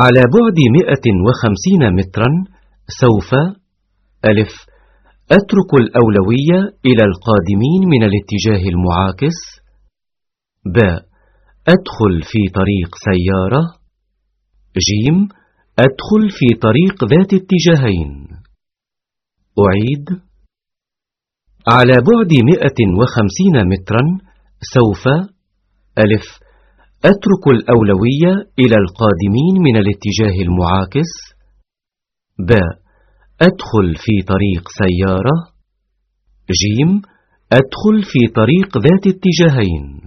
على بعد مئة وخمسين مترا سوف ألف أترك الأولوية إلى القادمين من الاتجاه المعاكس ب أدخل في طريق سيارة جيم أدخل في طريق ذات اتجاهين. أعيد. على بعد مئة وخمسين مترا سوف ألف أترك الأولوية إلى القادمين من الاتجاه المعاكس. ب. أدخل في طريق سيارة. جيم أدخل في طريق ذات اتجاهين.